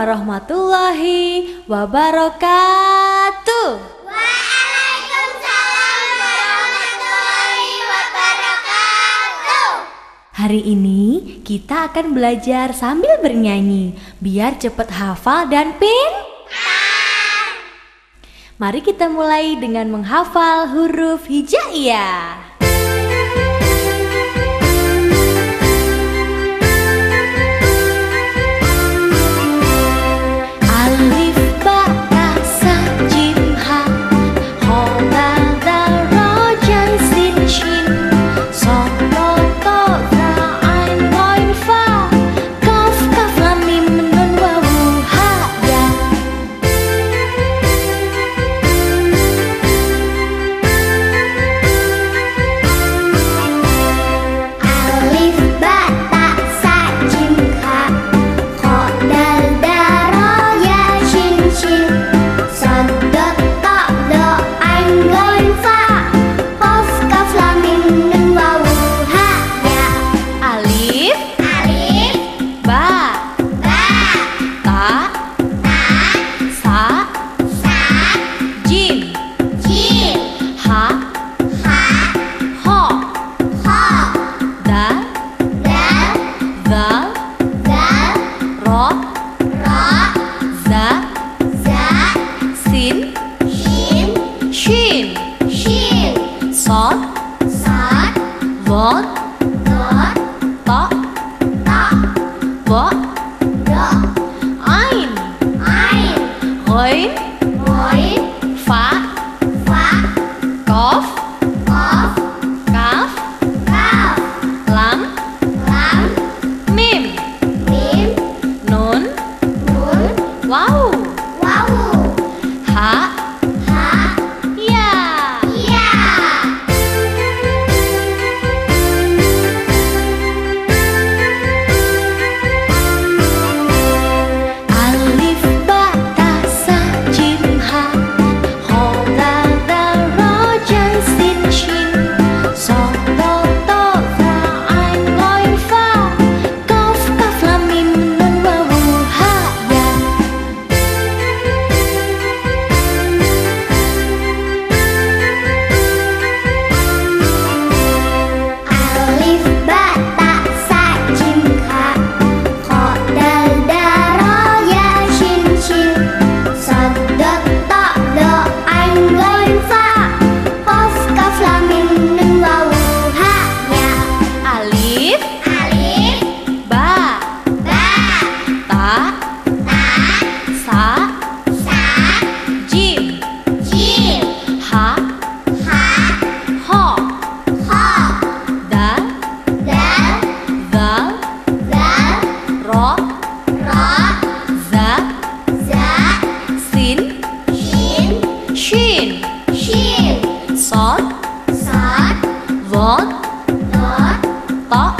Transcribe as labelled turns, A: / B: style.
A: warahmatullahi wabarakatuh.
B: Waalaikumsalam warahmatullahi wabarakatuh.
A: Hari ini kita akan belajar sambil bernyanyi biar cepat hafal dan pin. Mari kita mulai dengan menghafal huruf hijaiyah. có
B: vợ
A: ein
B: ein
A: rein
B: phá
A: 어?